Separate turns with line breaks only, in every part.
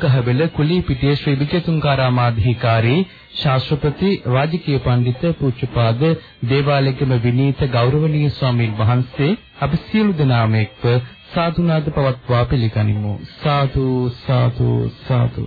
කළ පොල්ගහවෙල කුලීපිටිය ශ්‍රී විජයතුංගාරාමාධිකාරී ශාස්ත්‍රපති රාජකීය පඬිත පූජ්‍යපාද දේවාලයේම විනීත ගෞරවනීය ස්වාමීන් වහන්සේ අපි සියලු දෙනාම එක්ව සාදුනාද පවත්වා පිළිගනිමු. සාදු සාදු සාදු.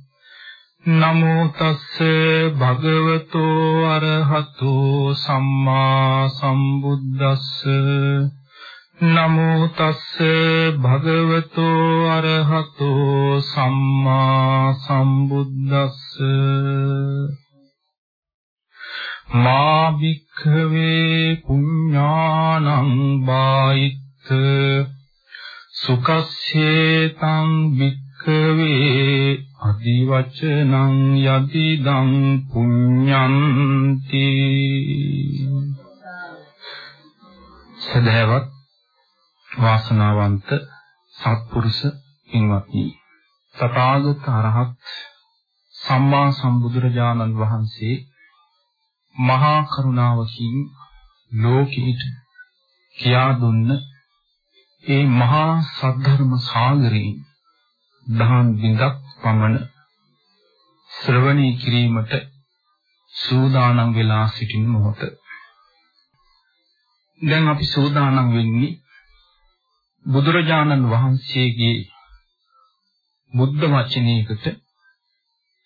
නමෝ තස්ස භගවතෝ අරහතෝ සම්මා සම්බුද්දස්ස. නමෝ තස්ස භගවතෝ අරහතෝ සම්මා සම්බුද්දස්ස. මා භික්ඛවේ පුඤ්ඤානං බායිත්ත සුකස්සේතං භික්ඛවේ අදිවචනං යදිදං පුඤ්ඤන්ති. සදහවත් වාසනාවන්ත සත්පුරුෂ පින්වත්නි තථාගත අරහත් සම්මා සම්බුදුරජාණන් වහන්සේ මහා කරුණාවකින් ලෝකෙට කියා දුන්න ඒ මහා සද්ධර්ම සාගරයෙන් දහම් බිඳක් පමණ ශ්‍රවණී කිරීමට සූදානම් වෙලා සිටින මොහොත. දැන් අපි සූදානම් වෙන්නේ බුදුරජාණන් වහන්සේගේ බුද්ධ වචනයකට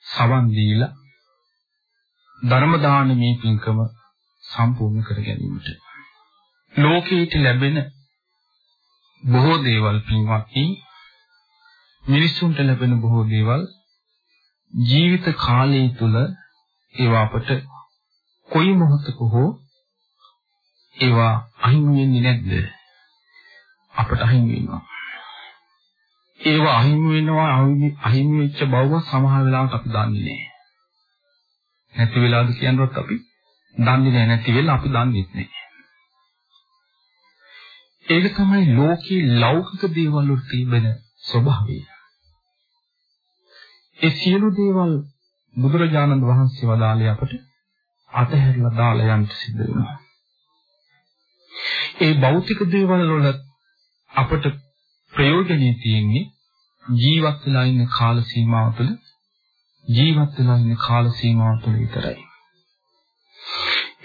සවන් දීලා ධර්ම දානමේ පින්කම සම්පූර්ණ කර ගැනීමට. ලෝකීට ලැබෙන බොහෝ දේවල් පින්වත්නි මිනිසුන්ට ලැබෙන බොහෝ දේවල් ජීවිත කාලය තුල ඒවා අපට කොයි මොහොතක හෝ ඒවා අහිමි වෙන්නේ නැද්ද? අපට අහිමි වෙනවා. ඒවා අහිමි වෙනවා අහිමි වෙච්ච බව සමහර වෙලාවට අපි දන්නේ නැහැ. නැති වෙලාවද කියනවත් අපි දන්නේ නැහැ නැති වෙලා අපි දන්නේ නැහැ. ඒක තමයි ලෝකේ ලෞකික දේවල් වල තිබෙන ස්වභාවය. ඒ සියලු දේවල් බුදුරජාණන් වහන්සේ වදාළේ අපට අතහැරලා දාලා යන්න සිද්ධ වෙනවා. ඒ භෞතික දේවල් වල අපට ප්‍රයෝජනෙ තියෙන්නේ ජීවත් වෙලා ඉන්න කාල සීමාව තුළ ජීවත් වෙලා ඉන්න කාල සීමාව තුළ විතරයි.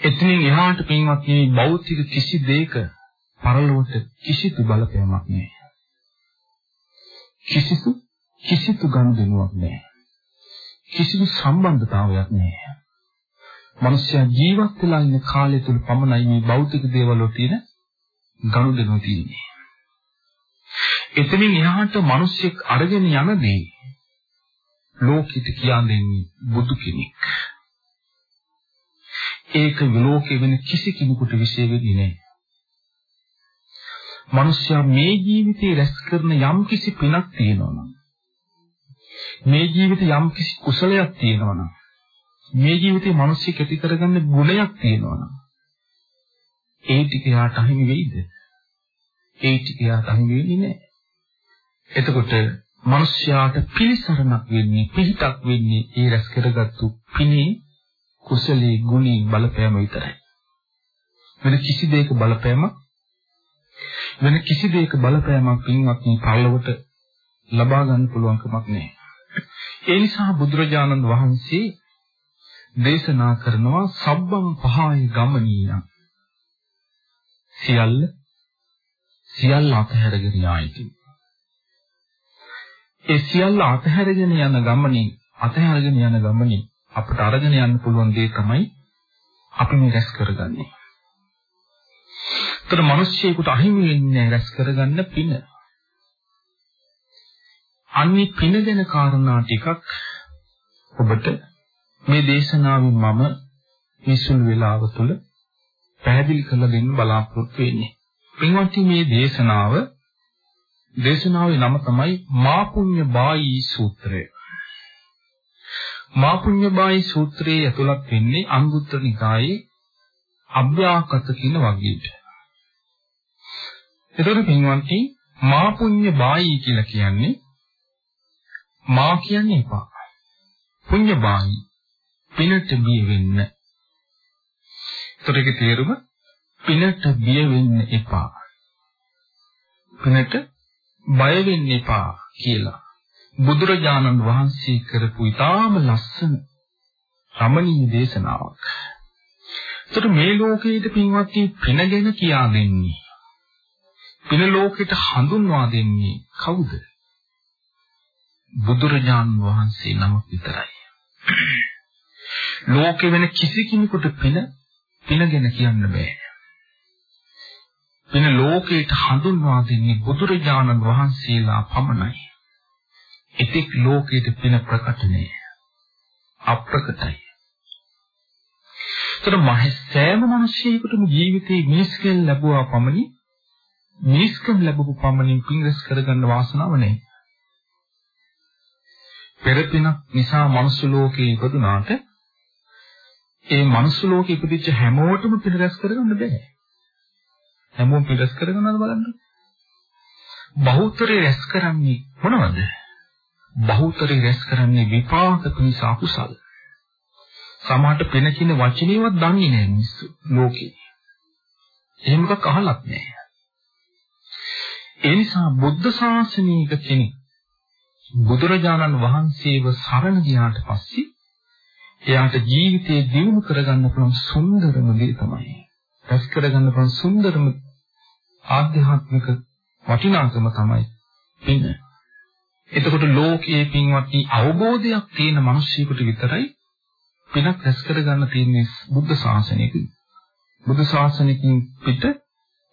එතනින් එහාට පින්වත් මේ භෞතික කිසි දෙයක පරලොවට කිසිදු බලපෑමක් නැහැ. කිසිසු කිසිදු ගනුදෙනුවක් නැහැ. කිසිදු සම්බන්ධතාවයක් නැහැ. මිනිස්යා ජීවත් වෙලා ඉන්න කාලය තුල පමණයි මේ භෞතික දේවල් වල තියෙන ගනුදෙනුව තියෙන්නේ. එතනින් එහාට මිනිස්සෙක් අරගෙන යන දේ ලෝකිත කියන්නේ බුදු කෙනෙක්. ඒක ලෝකෙ වෙන කිසි කෙනෙකුට විශේෂ වෙන්නේ නැහැ. මිනිස්යා මේ ජීවිතේ රැස් කරන යම් කිසි පිනක් තියෙනවා නම් මේ ජීවිතේ යම් කිසි කුසලයක් තියෙනවා නම් මේ ජීවිතේ මිනිස්සු කැටි කරගන්න ගුණයක් තියෙනවා නම් ඒ ටික යාට අහිමි වෙයිද? ඒ ටික යාට අහිමි වෙන්නේ නැහැ. එතකොට මිනිස්යාට පිළිසරණක් වෙන්නේ පිහිටක් වෙන්නේ ඒ රැස් කරගත්තු පිනේ කුසලයේ ගුණී බලපෑම විතරයි. වෙන කිසි දෙයක බලපෑමක් වෙන කිසි දෙයක බලපෑමක් පින්වත් මේ පරලොවට ලබා ගන්න පුළුවන් කමක් නැහැ. ඒ නිසා බුදුරජාණන් වහන්සේ දේශනා කරනවා සබ්බම් පහය ගමනීය සියල්ල සියල්ල අතහැරගෙන යායි ඒ සියල්ල අතහැරගෙන යන ගමනේ අතහැරගෙන යන ගමනේ අපට අරගෙන යන්න පුළුවන් දේ තමයි අපි මේ රැස් කරගන්නේ. ඒතර මිනිස්සෙකුට අහිමි වෙන්නේ රැස් කරගන්න පින. අන්නේ පින දෙන කාරණා ටිකක් ඔබට මේ දේශනාවෙන් මම මේ සුළු වේලාව තුළ පැහැදිලි කරලා දෙන්න බලාපොරොත්තු වෙන්නේ. පින්වත්නි මේ දේශනාව දේශනාවේ නම තමයි මා පුඤ්ඤ බායි සූත්‍රය. මා පුඤ්ඤ බායි සූත්‍රයේ ඇතුළත් වෙන්නේ අංගුත්තර නිකායේ අභ්‍යාකත කියන වගේට. එතකොට පින්වත්නි මා පුඤ්ඤ බායි කියලා කියන්නේ මා කියන්නේ එපා. පුඤ්ඤ බායි පිනට බිය වෙන්න. ඒතරේ තේරුම පිනට බිය වෙන්න එපා. පිනට බය වෙන්න එපා කියලා බුදුරජාණන් වහන්සේ කරපු ඊටාම ලස්සන රමණීය දේශනාවක්. ඒතර මේ ලෝකයේ පින්වත්නි පින ගැන කියා දෙන්නේ. පින ලෝකෙට හඳුන්වා දෙන්නේ කවුද? බුදුරජාණන් වහන්සේ නම විතරයි. ලෝකෙ වෙන කිසි කෙනෙකුට පින පින ගැන කියන්න බෑ. පින ලෝකයට හඳුන්වා දෙන්නේ බුදුරජාණන් වහන්සේලා පමණයි. එතෙක් ලෝකයට පින ප්‍රකට නෑ. අප්‍රකටයි. ඒතර මහ සෑම මිනිසෙකුටම ජීවිතේ මිනිස්කම් ලැබුවා පමණි මිනිස්කම් ලැබපු පමණින් පින් රැස් කරගන්න වාසනාව නැහැ. පෙර පිනක් නිසා මනුස්ස ලෝකේ ඉපදුනාට ඒ මනුස්ස ලෝකේ ඉපදිච්ච හැමෝටම පින රැස් කරගන්න බෑ. හැමෝම පින රැස් කරගන්නවද බලන්න. බහුතරය රැස් කරන්නේ මොනවද? බහුතරය රැස් කරන්නේ විපාක පිණිස අකුසල. සමහරට පින කියන වචනේවත් දන්නේ නැහැ මිනිස්සු ලෝකේ. එහෙම එකක් අහලත් නැහැ. ඒ නිසා බුද්ධ ශාසනයක කෙනෙක් බුදුරජාණන් වහන්සේව සරණ ගියාට පස්සේ එයාට ජීවිතේ දියුණු කරගන්න පුළුවන් සුන්දරම දේ තමයි. රැස් කරගන්න පුළුවන් සුන්දරම ආධ්‍යාත්මික වටිනාකම තමයි පින. එතකොට ලෝකයේ පින්වත්නි අවබෝධයක් තියෙන මිනිස්සුෙකුට විතරයි පිනක් රැස් කරගන්න තියෙන්නේ බුද්ධ ශාසනයක. බුද්ධ ශාසනයකින් පිට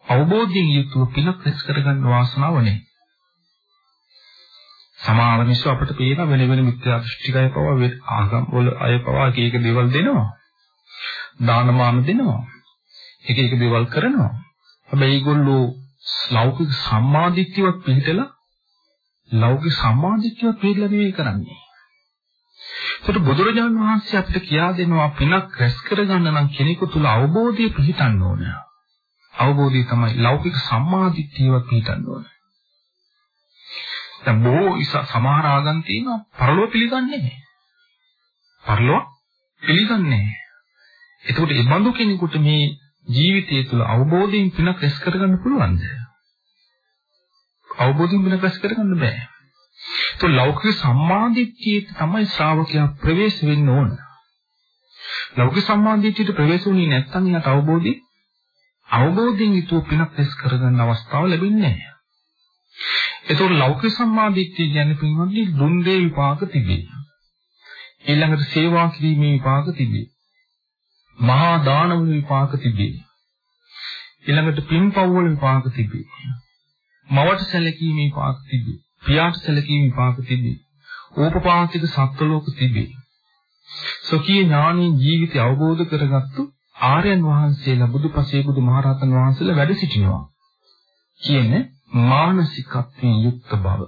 අවබෝධයෙන් යුතුව පිනක් රැස් කරගන්න වාසනාව නැහැ. සමහර මිනිස්සු අපිට පේන වෙන වෙන මිත්‍යා දෘෂ්ටිකය පවා ආගම් වල අය පවා එක එක දේවල් දෙනවා. දානමාන දෙනවා. එක එක දේවල් කරනවා. හැබැයි ඒගොල්ලෝ ලෞකික සම්මාදිට්ඨියක් පිළිතලා ලෞකික සම්මාදිට්ඨියක් පිළිලා නෙවෙයි කරන්නේ. ඒකට බුදුරජාණන් වහන්සේ අපිට කියා දෙනවා පිනක් රැස් කරගන්න නම් කෙනෙකු තුල අවබෝධය පිහිටන්න ඕන. අවබෝධය තමයි ලෞකික සම්මාදිට්ඨියක් පිහිටන්න ඕන. දැන් බොහෝ ඉස සමහර ආගම් තියෙනවා පරලෝක පිළිගන්නේ නැහැ. පරලෝක පිළිගන්නේ නැහැ. එතකොට මේ බඳු කෙනෙකුට මේ ජීවිතය තුළ අවබෝධයෙන් පිනක් රැස් කරගන්න පුළුවන්ද? අවබෝධයෙන් පිනක් රැස් කරගන්න බෑ. તો ලෞකික සම්මාදිට්ඨියට තමයි ශ්‍රාවකයා ප්‍රවේශ වෙන්න ඕන. ලෞකික සම්මාදිට්ඨියට ප්‍රවේශ වුණේ නැත්නම් යාට අවබෝධي අවබෝධයෙන් යුතුව පිනක් රැස් කරගන්න අවස්ථාව ලැබෙන්නේ නැහැ. ඒතකොට ලෞකික සම්මාදිට්ඨිය කියන්නේ පින්වත්නි දුන් දේ විපාක තිබේ. ඊළඟට සේවා කිරීමේ විපාක තිබේ. මහා දානම විපාක තිබේ. ඊළඟට පින්පව් වල විපාක තිබේ. මවට සැලකීමේ විපාක තිබේ. පියාට සැලකීමේ විපාක තිබේ. ඕපපාතික සත්ත්වලෝක තිබේ. සොකී ඥානී ජීවිතය අවබෝධ කරගත්තු ආර්යයන් වහන්සේලා බුදුපසේ බුදුමහරහතන් වහන්සේලා වැඩ සිටිනවා. කියන්නේ මානසිකත්වයෙන් යුක්ත බව.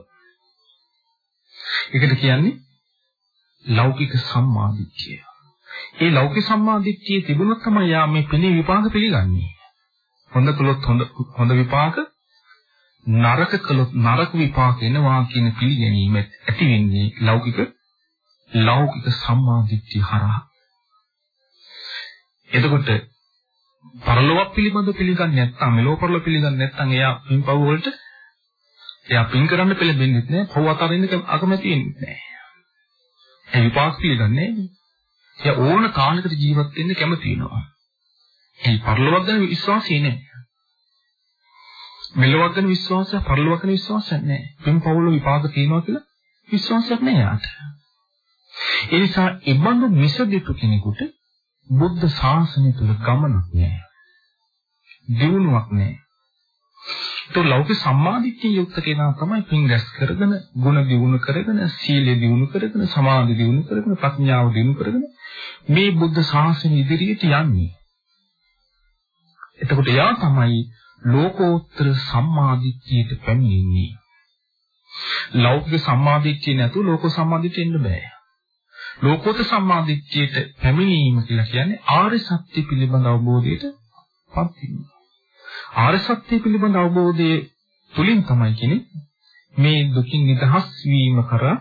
ඒකට කියන්නේ ලෞකික සම්මාදිට්ඨිය. ඒ ලෞකික සම්මාදිට්ඨිය තිබුණොත් තමයි යා මේ පිනේ විපාක පිළිගන්නේ. හොඳ කළොත් හොඳ හොඳ විපාක නරක කළොත් නරක විපාක එනවා කියන පිළිගැනීම ඇති වෙන්නේ ලෞකික ලෞකික සම්මාදිට්ඨිය හරහා. එතකොට පරලොවක් පිළිබඳ පිළිගන්නේ නැත්නම් මෙලොව පරලොව පිළිගන්නේ නැත්නම් එයා පින්පව් වලට එයා පින් කරන්න පෙළඹෙන්නේ නැහැ පව් අතරින්න අකමැති වෙන්නේ නැහැ. ඒ විපාක පිළිගන්නේ නැහැ. එයා ඕන කාලයකට ජීවත් වෙන්න කැමති වෙනවා. ඒ පරලොවක් ගැන විශ්වාසය නැහැ. මෙලොවක් ගැන විශ්වාසය පරලොවක් ගැන විශ්වාසයක් නැහැ. පින්පව් වල විපාක තියෙනවා කියලා විශ්වාසයක් නැහැ යාට. ඒ නිසා ඉබඳු මිසදිතු කෙනෙකුට බුද්ධ ශාසනය තුල ගමනක් නෑ. දියුණුවක් නෑ. તો ලෞකික සම්මාදිට්ඨිය යුක්ත කෙනා තමයි පින් රැස් කරගෙන, ගුණ දියුණු කරගෙන, සීලය දියුණු කරගෙන, සමාධි දියුණු කරගෙන, ප්‍රඥාව දියුණු කරගෙන මේ බුද්ධ ශාසනය ඉදිරියට යන්නේ. එතකොට යා තමයි ලෝකෝත්තර සම්මාදිට්ඨියට පැමිණෙන්නේ. ලෞකික සම්මාදිට්ඨිය නැතුව ලෝක සම්මාදිට්ඨිය එන්න බෑ. ලෝකෝත්තර සම්මාදිට්ඨියට පැමිණීම කියලා කියන්නේ ආර්ය සත්‍ය පිළිබඳ අවබෝධයට පත් වීම. ආර්ය සත්‍ය පිළිබඳ අවබෝධයේ තුලින් තමයි කියන්නේ මේ දුකින් නිදහස් වීම කරා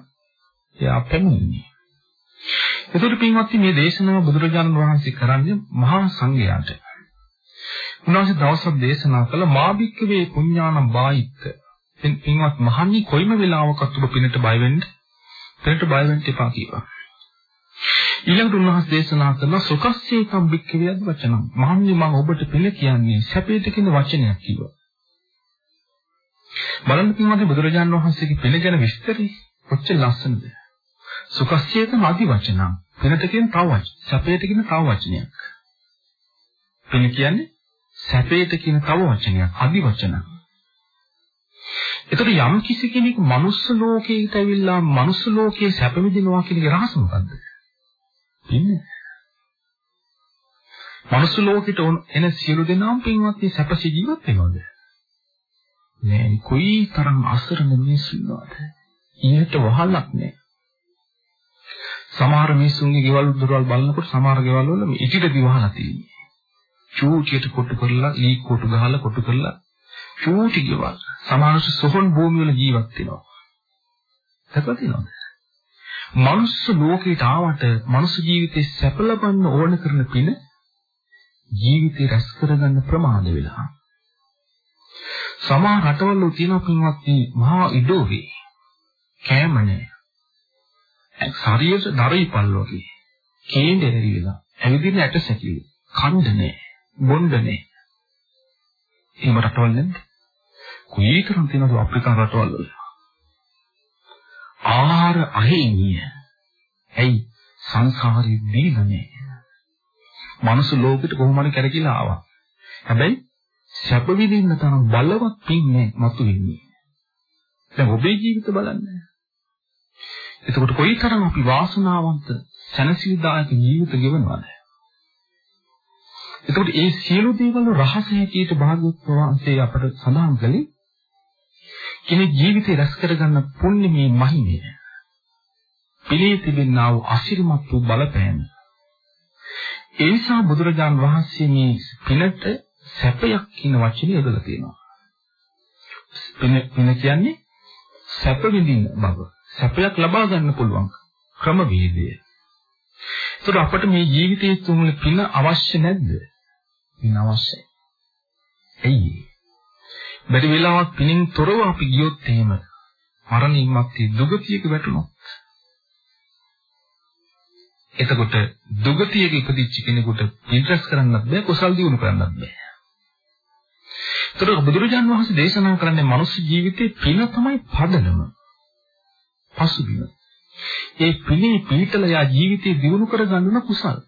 එයා පැමිණෙන්නේ. එතකොට පින්වත්නි මේ දේශනාව බුදුරජාණන් වහන්සේ කරන්නේ මහා සංඝයාට. උන්වහන්සේ දවසක් දේශනා කළ මාබික්කවේ පුඤ්ඤානම් බායිත්ත. පින්වත් මහණි කොයිම වෙලාවකත් ඔබ පිනට බය වෙන්න, පිනට බය වෙන්න එපා කියලා. ඊළඟට උන්වහන්සේ දේශනා කරන සුඛස්සේකම් බික්කවේ අද වචනම්. මහණනි මම ඔබට පිළ කියන්නේ සැපයට කියන වචනයක් කිව්වා. බලන්න පින්වත්නි බුදුරජාණන් වහන්සේගේ පිළ ගැන විස්තරي කොච්චර ලස්සනද? සුඛස්සේකම් අදි වචනම්. පිනට කියන තව වචන. සැපයට කියන තව වචනයක්. පින කියන්නේ සැපයට කියන තව වචනයක්. අදි වචනක්. එතකොට යම් කිසි කෙනෙක් මනුස්ස ලෝකයට ඇවිල්ලා මනුස්ස ලෝකයේ සැප විඳිනවා කියන එක රහස මොකද්ද? ඉන්නේ. මනුස්ස ලෝකෙට එන සියලු දෙනාම පින්වත් මේ සැපසි ජීවත් වෙනවද? නෑ කොයි තරම් අසරණ මිනිස්සු ඉන්නවද? ඊට වහලක් නෑ. සමහර මිනිස්සුන්ගේ ගෙවල් දොරවල් බලනකොට සමහර ගෙවල් වල මේ ඉටිට දිවහලා තියෙන්නේ. චූටියට කොටු කරලා ලී කොටු ගහලා කොටු කරලා චූටි ගෙවල්. සමහර සොහොන් භූමිය වල ජීවත් වෙනවා. දැකලා තියෙනවද? මනුස්ස ලෝකයට ආවට මනුස්ස ජීවිතේ සැප ලබන්න ඕන කරන පින ජීවිතේ රැස් කරගන්න ප්‍රමාද වෙලා. සමහර රටවල තියෙන පින්වත් මහා ඉඩෝවේ කෑමනේ ශරීර දරයිපල් වගේ කේන්දරි වෙලා ඇවිදින ඇට සැකිලි කණ්ඩනේ බොණ්ඩනේ එහෙම රටවල් නැද්ද? කුයිතරම් තියෙනවද අප්‍රිකා රටවල් වල? ආහාර අහිමිය. ඇයි සංසාරේ දීනනේ. මනුස්ස ලෝකෙට කොහොම හරි කරකිලා ආවා. හැබැයි සැප විඳින්න තරම් බලවත් පින්නේ මතු වෙන්නේ. දැන් ඔබේ ජීවිත බලන්න. එතකොට කොයිතරම් අපි වාසනාවන්ත සැනසීමදායක ජීවිත ගෙවනවද? එතකොට මේ සියලු දේවල් රහස හැටියට භාග්‍යවත් වහන්සේ අපට සඳහන් කළේ කෙනෙක් ජීවිතේ රැස් කරගන්න පුණ්‍යමේ මහිමය. පිළේ තිබෙනා වූ අසිරිමත් වූ බලපෑම. ඒ නිසා බුදුරජාන් වහන්සේ මේ පිනට සැපයක් කියන වචනේ යොදලා තියෙනවා. පින පින කියන්නේ සැප විඳින බව. සැපයක් ලබා ගන්න පුළුවන් ක්‍රමවේදය. ඒතර අපට මේ ජීවිතයේ තුල පින අවශ්‍ය නැද්ද? පින අවශ්‍යයි. ඇයි? බැරි වෙලාවක් පිනින් තොරව අපි ගියොත් එහෙම මරණින් මත්තේ දුගතියක වැටුණොත් එතකොට දුගතියක ඉපදිච්ච කෙනෙකුට ඉන්ට්‍රස් කරන්නත් බෑ කුසල් දිනු කරන්නත් බෑ. ඒතර බුදුරජාන් වහන්සේ දේශනා කරන්නේ මනුස්ස ජීවිතේ පින තමයි පදනම. පසුබිම. ඒ පිනේ පීතල යා ජීවිතේ දිනු කරගන්න කුසල්.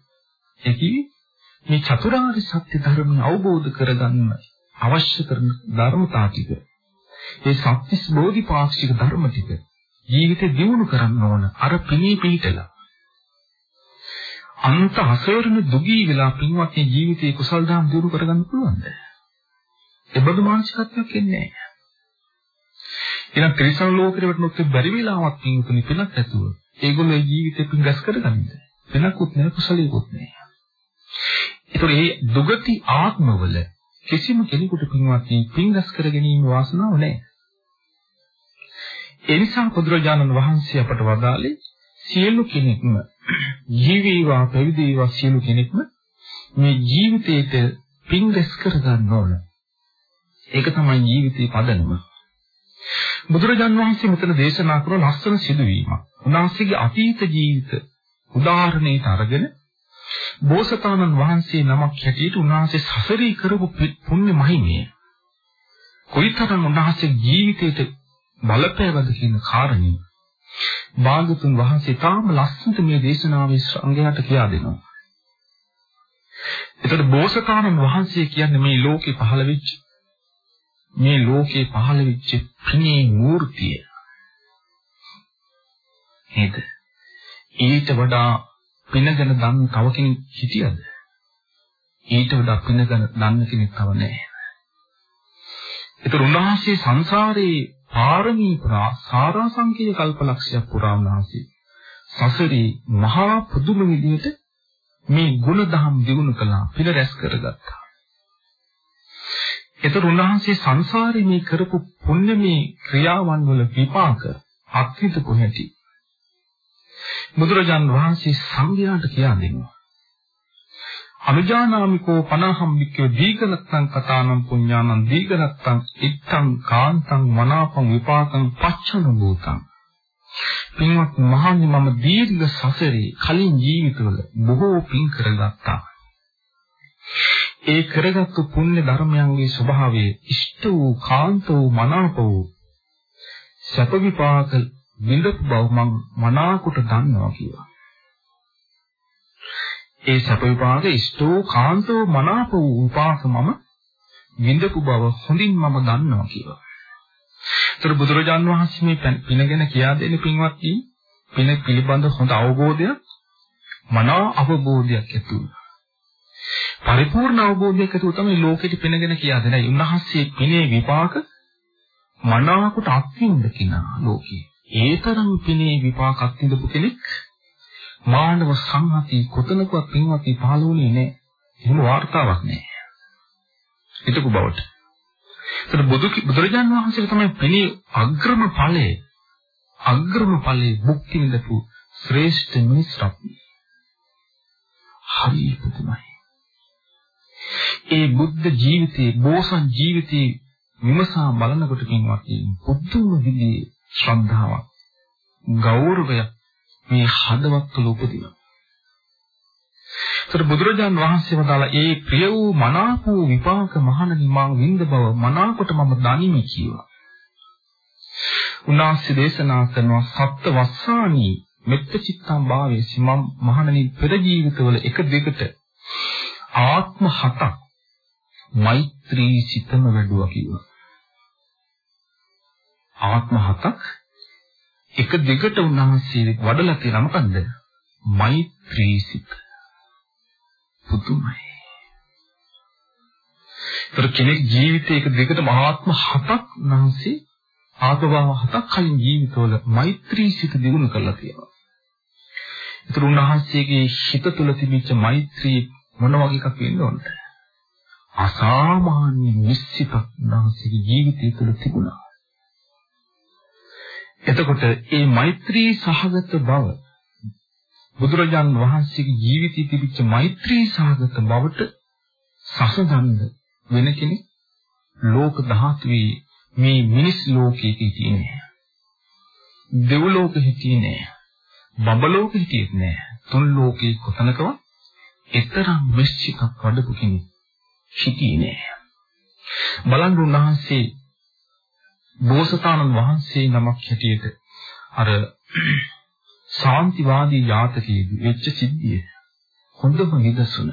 ඒ කිවි මේ චතුරාර්ය සත්‍ය ධර්මය අවබෝධ කරගන්න අවශ්‍ය කරන ධර්මතා ටික ඒ සත්‍විස් බෝධිපාක්ෂික ධර්ම ටික ජීවිතේ දියුණු කරන්න ඕන අර පිණී පිහිටලා අන්ත හසරණ දුගී වෙලා පින්වත් ජීවිතේ කුසල් දහම් දියුණු කරගන්න පුළුවන්ද? ඒබඳු මානසිකත්වයක් එන්නේ නැහැ. එහෙනම් ත්‍රිසං ලෝකෙට වටනොත් බැරි වෙලාවක් පින්තුනි පිනක් ඇතුව ඒගොල්ලෝ ජීවිතේ පින් රැස් කරගන්නද? පිනකුත් නැහැ කුසලයකුත් නැහැ. ඒතකොට මේ දුගති ආත්මවල කිසිම කෙනෙකුට පින්වත්නි පින් රැස් කර ගැනීම වාසනාව නැහැ. ඒ නිසා බුදුරජාණන් වහන්සේ අපට වදාළේ සියලු කෙනෙක්ම ජීවීවා පැවිදිවා සියලු කෙනෙක්ම මේ ජීවිතේට පින් රැස් කර ගන්න ඕන. ඒක තමයි ජීවිතේ පදනම. බුදුරජාණන් වහන්සේ මෙතන දේශනා කරන ලස්සන සිදුවීමක්. උන්වහන්සේගේ අතීත ජීවිත උදාහරණයට අරගෙන බෝසතාණන් වහන්සේ නමක් හැටියට උන්වහන්සේ සසරී කරපු පුණ්‍ය මහිමය කොයිතරම් උන්වහන්සේ ජීවිතයට බලපෑවද කියන කාරණේ භාගතුන් වහන්සේ තාම ලස්සනට මේ දේශනාවේ සංඝයාට කියා දෙනවා. එතකොට බෝසතාණන් වහන්සේ කියන්නේ මේ ලෝකේ පහළ වෙච්ච මේ ලෝකේ පහළ වෙච්ච පිනේ මූර්තිය. නේද? ඊට වඩා පිනගෙන දන්න තව කෙනෙක් හිටියද? ඊට වඩා පිනගෙන දන්න කෙනෙක් තව නැහැ. ඒතර උන්වහන්සේ සංසාරේ පාරමී පුරා සාරාංශකීය කල්පලක්ෂයක් පුරා උන්වහන්සේ සසරේ මහා පුදුම විදියට මේ ගුණ දහම් දිනු කළා පිළ රැස් කරගත්තා. ඒතර උන්වහන්සේ සංසාරේ මේ කරපු පුණ්‍යමේ ක්‍රියාවන් වල විපාක අත්විඳපු හැටි බුදුරජාන් වහන්සේ සංඝයාට කියා දෙනවා. අනුජානාමිකෝ පනහම් වික්කේ දීඝනත්තං කතානම් පුඤ්ඤානම් දීඝනත්තං ඉත්තං කාන්තං මනාපං විපාකං පච්චන භූතං පින්වත් මහණනි මම දීර්ඝ සසරේ කලින් ජීවිතවල බොහෝ පින් කරගත්තා ඒ කරගත්තු පුණ්‍ය ධර්මයන්ගේ ස්වභාවය ඉෂ්ට වූ කාන්ත වූ මනාප වූ සැප විපාක විඳපු බව මම මනාකොට දන්නවා කියලා ඒ සැප විපාක ඉෂ්ටෝ කාන්තෝ මනාප වූ විපාක මම විඳපු බව හොඳින් මම දන්නවා කියලා. ඒතර බුදුරජාන් වහන්සේ මේ පිනගෙන කියා දෙන්නේ පින්වත්නි පින පිළිබඳ හොඳ අවබෝධයක් මනා අවබෝධයක් ඇති වුණා. පරිපූර්ණ අවබෝධයක් ඇතුව තමයි ලෝකෙට පිනගෙන කියා දෙන්නේ. උන්වහන්සේ පිනේ විපාක මනාවකට අත්විඳ කිනා ලෝකේ. ඒ තරම් පිනේ විපාක අත්විඳපු කෙනෙක් මානව සංහති කොතනකවත් පින්වත්නි පහළ වුණේ නැහැ. එහෙම වාර්තාවක් නැහැ. හිතපු බවට. ඒතර බුදු බුදුරජාන් වහන්සේ තමයි පිළි අග්‍රම ඵලය අග්‍රම ඵලයේ මුක්ති විඳපු ශ්‍රේෂ්ඨ මිනිස් රත්නය. හරි පුදුමයි. ඒ බුද්ධ ජීවිතයේ බෝසත් ජීවිතයේ විමසා බලනකොට පින්වත්නි පුදුම විදිහේ ශ්‍රද්ධාවක් ගෞරවයක් මේ හදවත් තුළ උපදිනවා. ඒතර බුදුරජාන් වහන්සේ වදාලා ඒ ප්‍රිය වූ මනාප වූ විපාක මහණනි මා විඳ බව මනාකොට මම දනිමි කියලා. උන්වහන්සේ දේශනා කරනවා සත්ත්ව වස්සානි මෙත්ත චිත්තම් භාවයේ සිමම් මහණනි පෙර ජීවිතවල එක දෙකට ආත්ම හතක් මෛත්‍රී සිතම වැඩුවා කිව්වා. ආත්ම හතක් එක දිගට උන්වහන්සේ වඩලා තියෙන මොකන්ද? මෛත්‍රී සිත. පුදුමයි. ඒතර කෙනෙක් ජීවිතේ එක දිගට මහාත්ම හතක් උන්වහන්සේ ආත්මභාව හතක් කලින් ජීවිතවල මෛත්‍රී සිත දිනු කරලා තියෙනවා. ඒතර උන්වහන්සේගේ හිත තුළ තිබිච්ච මෛත්‍රී මොන වගේ එකක් වෙන්න ඕනද? අසාමාන්‍ය නිශ්චිත උන්වහන්සේගේ ජීවිතය තුළ තිබුණා. එතකොට මේ මෛත්‍රී සහගත බව බුදුරජාන් වහන්සේගේ ජීවිතයේ තිබිච්ච මෛත්‍රී සහගත බවට සසඳන්න වෙන කෙනෙක් ලෝක ධාතුවේ මේ මිනිස් ලෝකයේ හිටියේ නෑ. දෙව් ලෝකෙ හිටියේ නෑ. බඹ ලෝකෙ හිටියේ නෑ. තුන් ලෝකේ කොතනකවත් එතරම් මිශ්චිකක් වඩපු කෙනෙක් හිටියේ නෑ. බලන්න උන්වහන්සේ බෝසතාණන් වහන්සේ නමක් හැටියට අර ශාන්තිවාදී යාතකයේදී වෙච්ච සිද්ධිය හොඳම නිදසුන.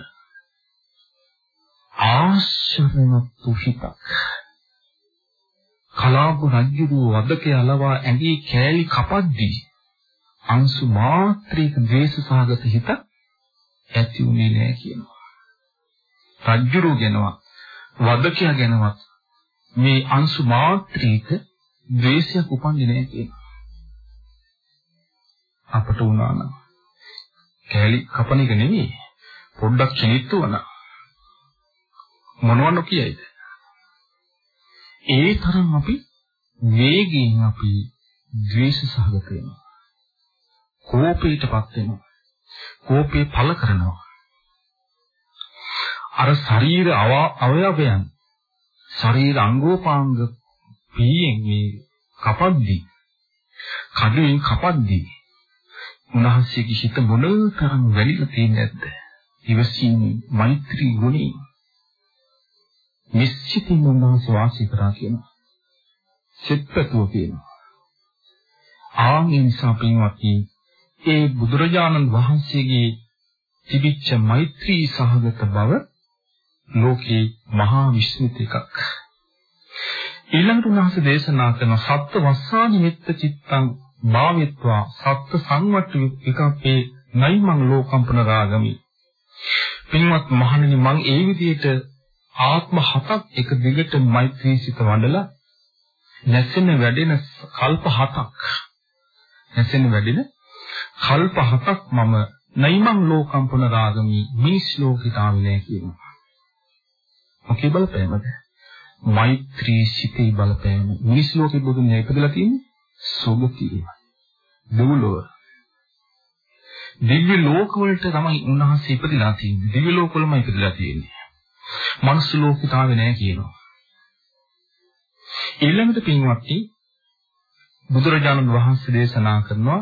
ආශ්චර්යමත් තුෂිතක්. කලාප රජුගේ වදකේ අලවා ඇඟේ කෑලි කපද්දී අංශු මාත්‍රික ද්වේෂ සහගත හිත ඇති උනේ නෑ කියනවා. රජුරු ගැනවත් වදකයා ගැනවත් මේ අංශු මාත්‍රික ද්වේෂයක් උපන්නේ නැහැ කියන අපට උනා නම්. කැලි කපන එක නෙවෙයි පොඩ්ඩක් චිනිත්තුවන මොනවන්න කියයිද? ඒ තරම් අපි වේගයෙන් අපි ද්වේෂ සහගත වෙනවා. කෝපයටපත් වෙනවා. කෝපේ පළ කරනවා. අර ශරීර අවයවයන් ශරීර අංගෝපාංග පීයෙන් මේ කපද්දී කඩුවෙන් කපද්දී උන්වහන්සේගේ හිත මොනතරම් වැඩිලා තියෙන්නේ නැද්ද? ඉවසීමේ මෛත්‍රී ගුණේ නිශ්චිතින් උන්වහන්සේ වාසය කරා කියනවා. සෙත්පතුව කියනවා.
ආන් ඒ නිසා පින්වත්නි ඒ බුදුරජාණන් වහන්සේගේ තිබිච්ච මෛත්‍රී සහගත බව ලෝකේ මහා විශ්මිත එකක්. ඊළඟට උන්වහන්සේ දේශනා කරන සත්ත්ව වස්සානි මෙත්ත චිත්තං භාවිත්වා සත්ත්ව සංවට්ඨ විකප්පේ නයිමං ලෝකම්පන රාගමි. පින්වත් මහණෙනි මං ඒ විදිහට ආත්ම හතක් එක දිගට මෛත්‍රී සිත වඩලා නැසෙන වැඩෙන කල්ප හතක් නැසෙන වැඩෙන කල්ප හතක් මම නයිමං ලෝකම්පන රාගමි මිනිස් ලෝකිත ආවේ නැහැ කියනවා. මොකේ බලපෑමද? මෛත්‍රී සිතේ බලපෑම. මිනිස් ලෝකෙ බුදුන් ඉපදලා තියෙන්නේ සුගතිය. දෙව්ලොව. දිව්‍ය ලෝකවලට තමයි උන්වහන්සේ ඉපදලා තියෙන්නේ. දිව්‍ය ලෝකවලම ඉපදලා තියෙන්නේ. මනුස්ස ලෝකෙට ආවේ නැහැ කියනවා. ඊළඟට පින්වත්නි බුදුරජාණන් වහන්සේ දේශනා කරනවා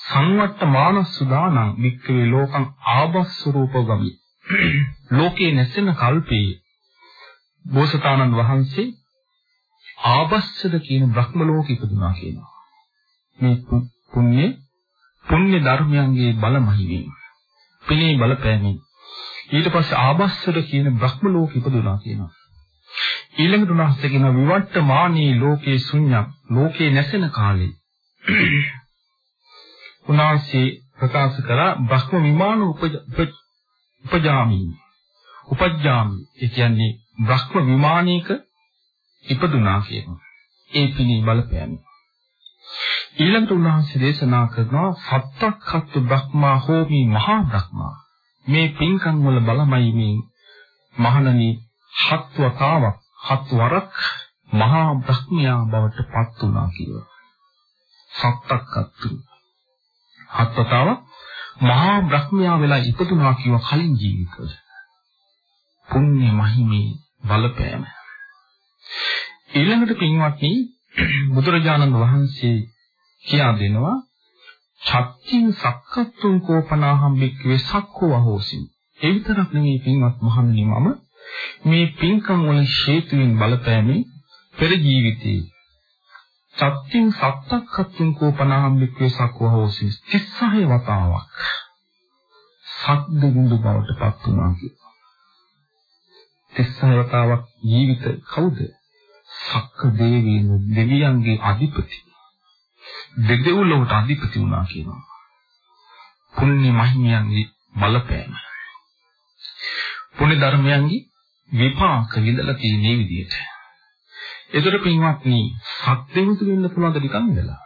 සංවට්ට මානසුදානං වික්කවේ ලෝකං ආබස්සරූපගමි ලෝකේ නැසෙන කල්පේ බෝසතාණන් වහන්සේ ආබස්සද කියන බ්‍රහ්ම ලෝකෙ ඉපදුනා කියනවා. මේ පුණ්‍ය පුණ්‍ය ධර්මයන්ගේ බල මහිමෙන් පිනේ බලපෑමෙන් ඊට පස්සේ ආබස්සද කියන බ්‍රහ්ම ලෝකෙ ඉපදුනා කියනවා. ඊළඟට උන්වහන්සේ කියන විවට්ටමානී ලෝකේ ශුන්‍යම් ලෝකේ නැසෙන කාලේ. උන්වහන්සේ ප්‍රකාශ කරා බ්‍රහ්ම විමාන උපජාමි උපජ්ජාමි. ඒ කියන්නේ බ්‍රහ්ම විමානයක ඉපදුනා කියනවා ඒ පිණි බලපෑම ඊළඟට උන්වහන්සේ දේශනා කරනවා සත්තක්ඛත් බ්‍රහ්මා හෝමි මහා බ්‍රහ්මා මේ පින්කම් වල බලමයි මේ මහණනි හත් වතාවක් හත් වරක් මහා බ්‍රහ්මයා බවට පත් වුණා කියලා. සත්තක්කත්තු. හත් වතාවක් මහා බ්‍රහ්මයා වෙලා ඉපදුනා කියව කලින් ජීවිතවල. පුණ්‍ය මහිමේ බලපෑම. ඊළඟට පින්වත්නි බුදුරජාණන් වහන්සේ කියා දෙනවා චත්තින් සක්කත්තුන් කෝපනාහම් බික්කවේ සක්කෝ අහෝසි. ඒ විතරක් නෙමෙයි පින්වත් මහණනි මම මේ පින්කම් වල හේතුවෙන් බලපෑමේ පෙර ජීවිතේ සත්‍යින් සත්තක් හත්තුන් කෝපනාහම් බික්කවේ සක්කෝ අහෝසි 36 වතාවක් සද්ද බිඳු බවට පත් වුණා කියනවා. 36 වතාවක් ජීවිත කවුද? සක්ක දේවීන් දෙවියන්ගේ අධිපති. දෙදෙව්ලොවට අධිපති වුණා කියනවා. පුණ්‍ය මහිමයන්ගේ බලපෑම. පුණ්‍ය ධර්මයන්ගේ විපාක විඳලා තියෙන මේ විදිහට. ඒතර පින්වත්නි සත්‍යෙමුතු වෙන්න පුළුවන් ද නිකන් ඉඳලා.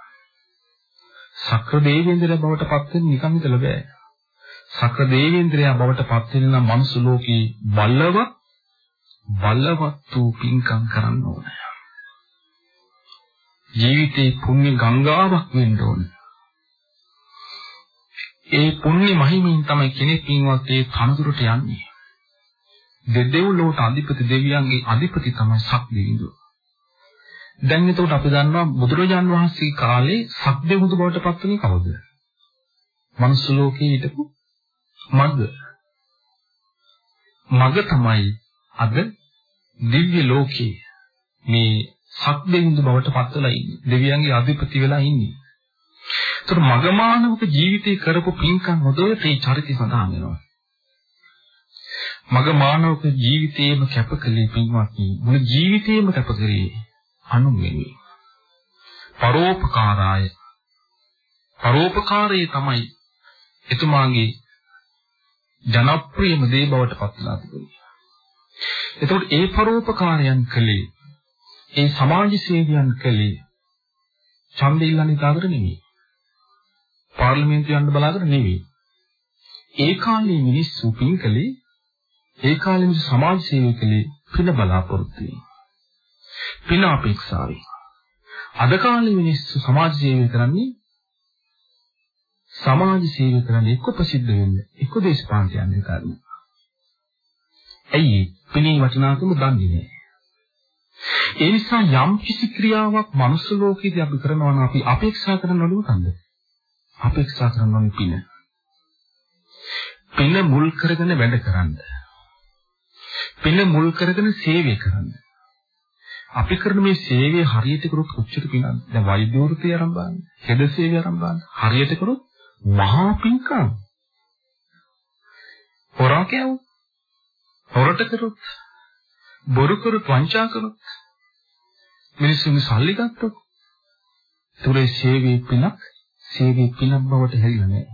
සක්‍ර දේවේන්ද්‍රය බවට පත් වෙන්න නිකන් ඉඳලා බෑ. සක්‍ර දේවේන්ද්‍රය බවට පත් වෙන්න නම් මනුස්ස ලෝකේ බලවත් බලවත් වූ පින්කම් කරන්න ඕනේ. ජීවිතේ පුණ්‍ය ගංගාවක් වෙන්න ඕනේ. ඒ පුණ්‍ය මහිමින් තමයි කෙනෙක් පින්වත් ඒ තනතුරට යන්නේ. දෙදෙව්ලොවට අධිපති දෙවියන්ගේ අධිපති තමයි සක්දෙවිඳු. දැන් එතකොට අපි දන්නවා බුදුරජාන් වහන්සේ කාලේ සක්දෙවිඳු බවට පත් වුණේ කවුද? මනුස්ස ලෝකේ හිටපු මග. මග තමයි අද දිව්‍ය ලෝකේ මේ සක්දෙවිඳු බවට පත් වෙලා ඉන්නේ. දෙවියන්ගේ අධිපති වෙලා ඉන්නේ. ඒතර මගමානවක ජීවිතේ කරපු පින්කම් හොදට ඒ චරිතය සඳහන් වෙනවා. මග මානවක ජීවිතේම කැපකලේ පින්වත්නි මුළු ජීවිතේම කැපකරේ අනුමෙමි. පරෝපකාරාය. පරෝපකාරයේ තමයි එතුමාගේ ජනප්‍රියම දේ බවට පත් වෙලා තිබුණේ. එතකොට ඒ පරෝපකාරයන් කලේ ඒ සමාජ සේවයන් කලේ ඡන්දෙ ඉල්ලන්න ඉතාලකට නෙමෙයි. පාර්ලිමේන්තුව යන්න බලාගෙන නෙමෙයි. ඒ කාලේ මිනිස්සු පින් කලේ ඒ කාලේ මිනිස්සු සමාජ සේවය කලේ පින බලාපොරොත්තු වෙයි. පින අපේක්ෂාවෙන්. අද කාලේ මිනිස්සු සමාජ සේවය කරන්නේ සමාජ සේවය කරන්නේ එක්ක ප්‍රසිද්ධ වෙන්න එක්ක දේශපාලනයට යන්න කාරණා. ඇයි පිනේ වටිනාකම දන්නේ නැහැ. ඒ නිසා යම් කිසි ක්‍රියාවක් මනුස්ස ලෝකයේදී අපි කරනවා නම් අපි අපේක්ෂා කරන නළුවකන්ද? අපේක්ෂා කරනවා පින. පින මුල් කරගෙන වැඩ කරන්න. පින මුල් කරගෙන සේවය කරන්න.
අපි කරන මේ සේවය හරියට කරොත් කොච්චර පිනක්ද? දැන් වෛද්‍ය වෘත්තිය ආරම්භ බලන්න. හෙද සේවය ආරම්භ බලන්න. හරියට කරොත් මහා පින්කම්. හොරා කියව. හොරට කරොත් බොරු කරොත් වංචා කරොත් මිනිස්සුන්ගේ සල්ලි ගත්තොත් තුරේ සේවයේ පිනක් සේවයේ පිනක් බවට හැරිලා නැහැ.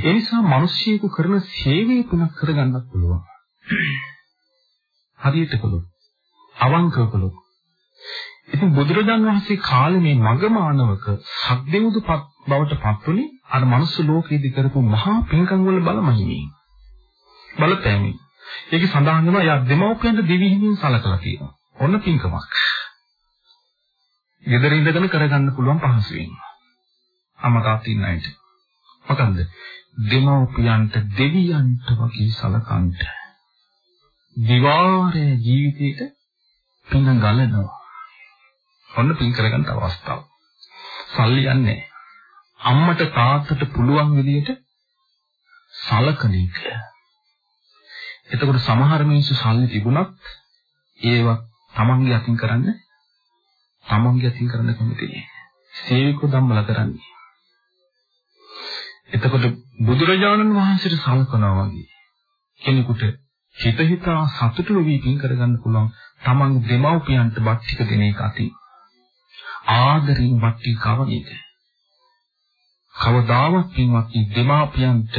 ඒ නිසා මිනිස්සෙකු කරන සේවයේ පිනක් කරගන්නත් පුළුවන්. හරියට කළොත් අවංකව කළොත් ඉතින් බුදුරජාණන් වහන්සේ කාලේ මේ මගමානවක සද්දෙවුදු බවට පත්ුනේ අර මනුස්ස ලෝකයේදී කරපු මහා පින්කම් වල බලමහිමින් බලපෑමින් ඒකේ සඳහන් වෙනවා යා දෙමව්පියන්ට දිවි හිමින් සලකලා තියෙනවා. ඔන්න පින්කමක්. ගෙදර ඉඳගෙන කරගන්න පුළුවන් පහසුවෙන් අම්මා තාත්තා ඉන්න අයට. මොකන්ද? දෙමව්පියන්ට දෙවියන්ට වගේ සලකන්ට. දිවාරය ජීවිතේට පින ගලනවා. ඔන්න පින් කරගන්න අවස්ථාව. සල්ලි යන්නේ. අම්මට තාත්තට පුළුවන් විදිහට සලකන එක. එතකොට සමහර මිනිස්සු සල්ලි තිබුණත් ඒවා තමන්ගේ අතින් කරන්න තමන්ගේ අතින් කරන්න කැමති නෑ. සේවිකෝ ධම්මල කරන්නේ. එතකොට බුදුරජාණන් වහන්සේට සලකනවා වගේ කෙනෙකුට හිත හිතා සතුටු වෙවි පින් කරගන්න පුළුවන් තමන් දෙමව්පියන්ට බත් ටික දෙන එක අති ආදරින් බත් ටික කවන එක කවදාවත් පින්වත් දෙමාපියන්ට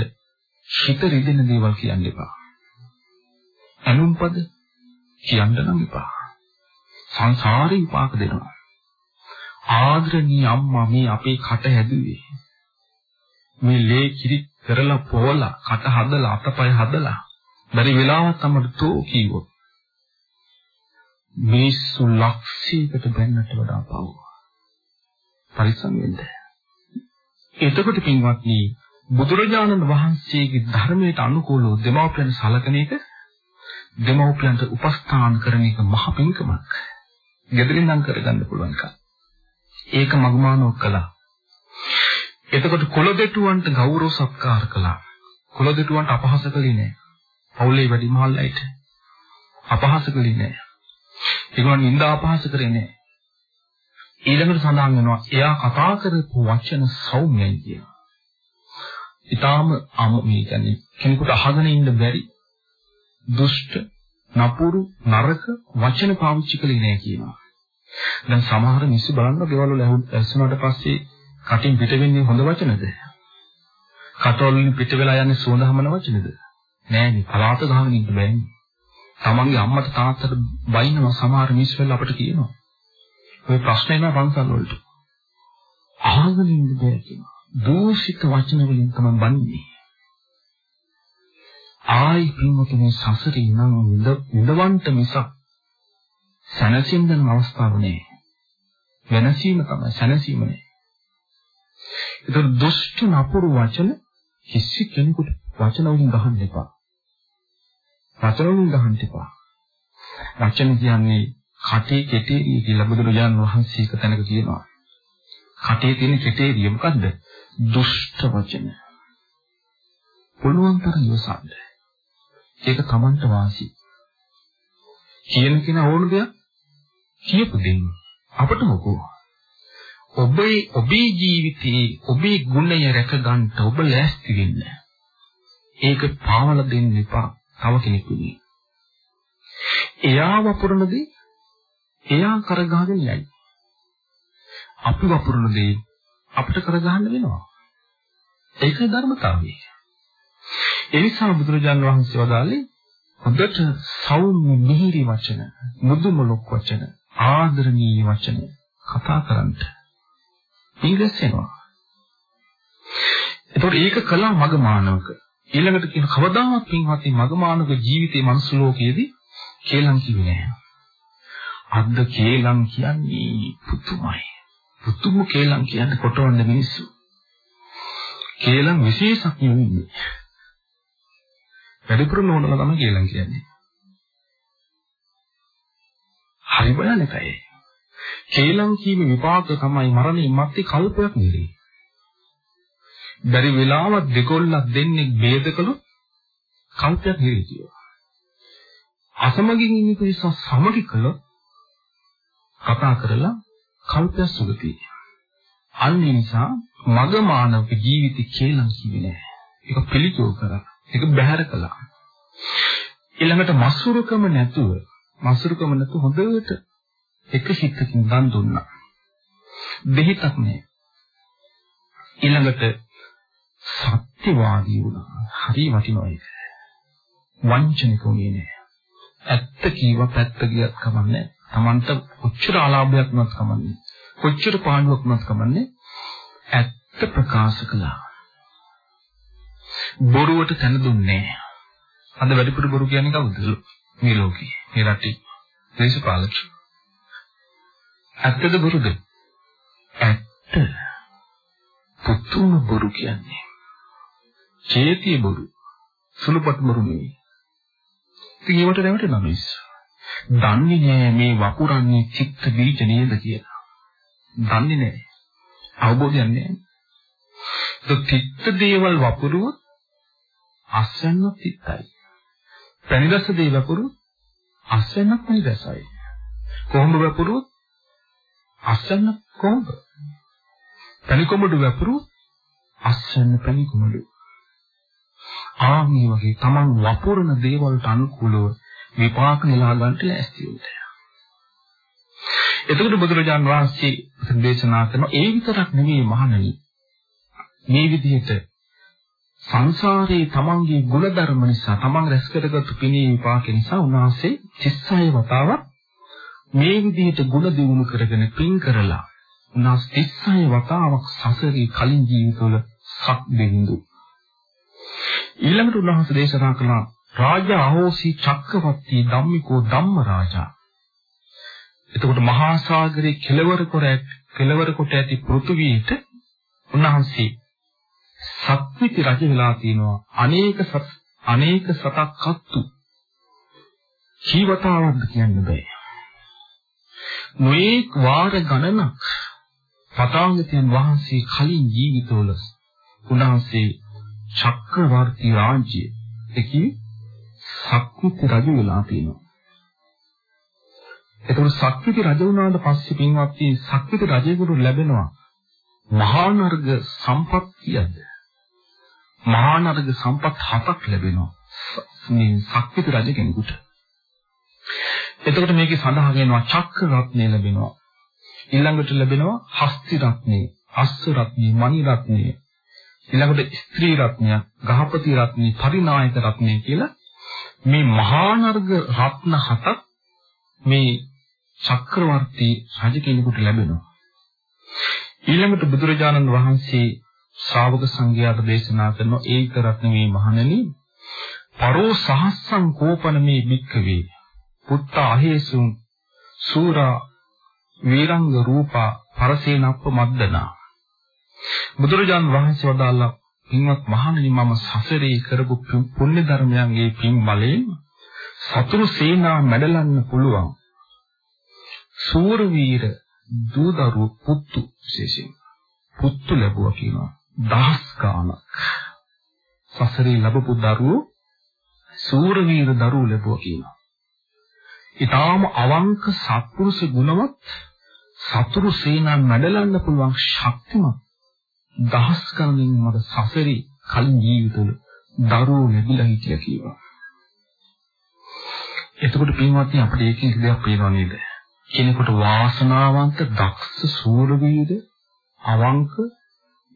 හිත රිදෙන දේවල් කියන්න එපා අනුම්පද කියන්න නම් එපා සංසාරේ විපාක දෙනවා ආදරණීය අම්මා මේ අපේ කට හැදුවේ මේ ලේ කිරි කරලා පොවලා කට හදලා අතපය හදලා බැරි වෙලාවක් තමයි තෝ කීවොත් මිනිස්සු ලක්ෂයකට බැන්නට වඩා පව. පරිස්සම් වෙන්න. එතකොට පින්වත්නි බුදුරජාණන් වහන්සේගේ ධර්මයට අනුකූලව දෙමව්පියන් සලකන එක දෙමව්පියන්ට උපස්ථාන කරන එක මහ පින්කමක්. gedirin නම් කරගන්න පුළුවන් එකක්. ඒක මගමානෝ කළා. එතකොට කුල දෙටුවන්ට ගෞරව සත්කාර කළා. කුල දෙටුවන්ට අපහාස කළේ නෑ. පවුලේ වැඩිමහල්ලයිට අපහාස කළේ නෑ. ඒගොල්ලන් නින්දා අපහාස කරේ නෑ. ඊළඟට සඳහන් වෙනවා එයා කතා කරපු වචන සෞම්‍යයි කියලා. ඊටාම මේ කියන්නේ කෙනෙකුට අහගෙන ඉන්න බැරි දුෂ්ට නපුරු නරක වචන පාවිච්චි කළේ නෑ කියනවා. දැන් සමහර මිනිස්සු බලන්න ගෙවල් වල ඇස්සුනට පස්සේ කටින් පිට වෙන්නේ හොඳ වචනද? කටවලින් පිට වෙලා යන්නේ සුවඳ හමන වචනද? නෑනේ පලාත ගහගෙන ඉන්න බෑනේ. තමන්ගේ අම්මට තාත්තට බයිනවා සමහර මිනිස්සු වෙලා අපිට කියනවා. ඔය ප්‍රශ්න එනවා පන්සල් වලට. අහගෙන ඉන්න බෑ කියනවා. දූෂිත වචන වලින් තමයි බන්නේ. ආයි පින්වතුනි සසරේ නම් විඳවන්ට මිසක් සැනසෙන්න අවස්ථාවක් නෑ. වෙනසීම තමයි සැනසීම නෑ. ඒතර දුෂ්ට නපුරු වචන කිසි කෙනෙකුට වචන වලින් ගහන්න එපා. වචන වලින් ගහන්න එපා. වචන කියන්නේ කටේ කෙටේරිය කියලා බුදුරජාණන් වහන්සේ එක තැනක කියනවා. කටේ තියෙන කෙටේරිය මොකද්ද? දුෂ්ට වචන. පුළුවන් තරම් ඉවසන්න. ඒක Tamanට වාසි. කියන කෙනා ඕන දෙයක් කියපු දෙන්න. අපට මොකෝ? ඔබේ ඔබේ ජීවිතයේ ඔබේ ගුණය රැක ගන්න ඔබ ලෑස්ති වෙන්න. ඒක පාවල දෙන්න එපා. තව කෙනෙකුගේ. එයා වපුරන දේ එයා කරගහගෙන යයි. අපි වපුරන දේ අපිට කරගහන්න වෙනවා. ඒකයි ධර්මතාවය. ඒ නිසා බුදුරජාන් වහන්සේ වදාළේ හොඳට සෞම්‍ය මිහිරි වචන, මුදුමලොක් වචන, ආදරණීය වචන කතා කරන්න. ඊගස්සෙනවා. ඒතකොට ඒක කළා මග මානවක. ඊළඟට කියන කවදාවත් පින්වත්නි මගමානුක ජීවිතයේ මනුස්ස ලෝකයේදී කේලම් කිව්වේ නැහැ. අද්ද කේලම් කියන්නේ පුතුමයි. පුතුම කේලම් කියන්නේ කොටවන්න මිනිස්සු. කේලම් විශේෂඥයෝ ඉන්නේ. වැඩිපුර නෝනලා තමයි කේලම් කියන්නේ. හරි භයානකයි. කේලම් කීමේ විපාක තමයි මරණින් මත්තේ කල්පයක් නෙරේ. බැරි වෙලාවක් දෙකොල්ලක් දෙන්නේ ભેද කළොත් කල්පයක් නිරිතිය. අසමගින් ඉන්න පිරිස සමගි කළොත් කතා කරලා කල්පය සුගතියි. අන්න නිසා මග මානව ජීවිතය කියලා කිව්වේ නෑ. ඒක පිළිචෝ කරා. ඒක බැහැර කළා. ඊළඟට මසුරුකම නැතුව මසුරුකම නැතුව හොඳට එක හිතකින් දන් දුන්නා. දෙහිතක් නෑ. ඊළඟට සත්‍යවාදී වුණා. හරි වටිනවා ඒක. වංචනික වුණේ නෑ. ඇත්ත කීව පැත්ත ගියත් කමන්නේ. Tamanta කොච්චර ආලාභයක් වුණත් කමන්නේ. කොච්චර පාඩුවක් වුණත් කමන්නේ. ඇත්ත ප්‍රකාශ කළා. බොරුවට තැන දුන්නේ අද වැඩිපුර බොරු කියන්නේ කවුද? මේ ලෝකේ. මේ රටේ. දේශපාලක. ඇත්තද බොරුද? ඇත්ත. පුතුම බොරු කියන්නේ. චේතිය බොරු. සුළුපත් බොරු නෙවෙයි. ඉතින් ඒවට රැවටෙනවා මිනිස්සු. දන්නේ නෑ මේ වපුරන්නේ චිත්ත බීජ නේද කියලා. දන්නේ නෑ අවබෝධයක් නෑ ඒ චිත්ත දේවල් වපුරුවොත් අස්වැන්නත් චිත්තයි පැණිරස දේ වපුරු අස්වැන්නත් පැණිරසයි කොහොමද වපුරු අස්වැන්න කොහොමද පැණි කොමඩු වපුරු අස්වැන්න පැණි කොමඩු ආ මේ වගේ Taman වපුරන දේවල්ට අනුකූලව විපාක නෙලා ගන්නට ලෑස්ති වෙන්න. එතකොට බුදුරජාන් වහන්සේ දේශනා කරන ඒ විතරක් නෙවෙයි මහණනි. මේ විදිහට සංසාරේ තමන්ගේ ගුණධර්ම නිසා තමන් රැස් කරගත්තු පිනේ විපාක නිසා උන්වහන්සේ 36 වතාවක් මේ විදිහට ගුණ දිනු කරගෙන පින් කරලා උන්වහන්සේ 36 වතාවක් සසරේ කලින් ජීවිතවල සක් දෙහිඳු ඊළඟට උන්වහන්සේ දේශනා කළා රාජා අහෝසි චක්කවර්ති ධම්මිකෝ ධම්ම රාජා එතකොට මහා සාගරේ කෙළවර කොට කෙළවර කොට ඇති පෘථුවියට උන්වහන්සේ සත්විති රජ වෙලා තිනවා අනේක සත් අනේක සතක් කත්තු ජීවතාවක්ද කියන්න බෑ. නොඑක් වාර ගණනක් පතාංගතයන් වහන්සේ කලින් ජීවිතවල උන්වහන්සේ චක්‍රවර්ති රාජ්‍ය එකී සක්විති රජ වෙලා තියෙනවා. ඒතකොට සක්විති රජ වුණාට පස්සේ පින්වත්නි සක්විති රජෙකුට ලැබෙනවා මහා නර්ග සම්පත්තියද මහා නර්ග සම්පත් හතක් ලැබෙනවා මේ සක්විති රජ කෙනෙකුට. එතකොට මේකේ සඳහන් වෙනවා චක්‍ර රත්නය ලැබෙනවා. ඊළඟට ලැබෙනවා හස්ති රත්නය, අස්ස රත්නය, මණි රත්නය. ඊළඟට ස්ත්‍රී රත්නය, ගහපති රත්නය, පරිනායක රත්නය කියලා මේ මහා නර්ග රත්න හතක් මේ චක්‍රවර්ති රජ කෙනෙකුට ලැබෙනවා. ඊළඟට බුදුරජාණන් වහන්සේ ශ්‍රාවක සංඝයාට දේශනා කරන ඒක රත්න මේ මහණෙනි. පරෝ සහස්සං කෝපන මේ භික්ඛවේ. පුත්ත අහේසුං සූරා වීරංග රූපා පරසේනප්ප මද්දනා. බුදුරජාන් වහන්සේ වදාළා පින්වත් මහණෙනි මම සසරේ කරපු පුණ්‍ය ධර්මයන්ගේ පින් බලයෙන් සතුරු සේනා මැඩලන්න පුළුවන්. සූර වීර දූදරු පුත්තු විශේෂයෙන්. පුත්තු ලැබුවා කියනවා. දහස් ගාණක් සසරේ ලැබපු දරුවෝ සූර වීර දරුවෝ ලැබුවා කියනවා ඊටාම අවංක සත්පුරුෂ ගුණවත් සතුරු සේනා මැඩලන්න පුළුවන් ශක්තිමත් දහස් ගණනින් මට සසරේ කලින් ජීවිතවල දරුවෝ ලැබිලා හිටියා කියනවා. එතකොට පින්වත්නි අපිට ඒකෙන් දෙයක් පේනව නේද? කෙනෙකුට වාසනාවන්ත දක්ෂ සූරවීර අවංක